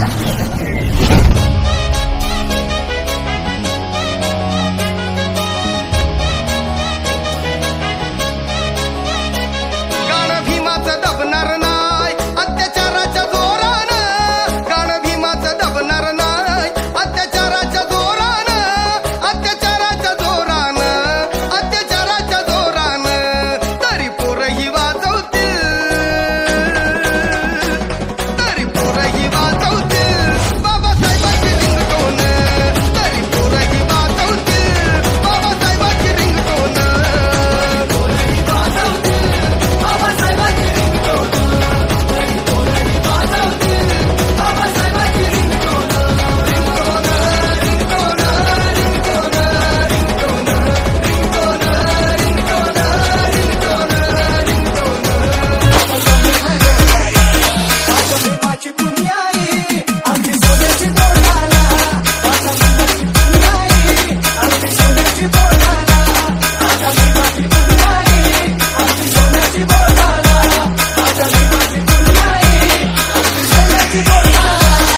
Bye.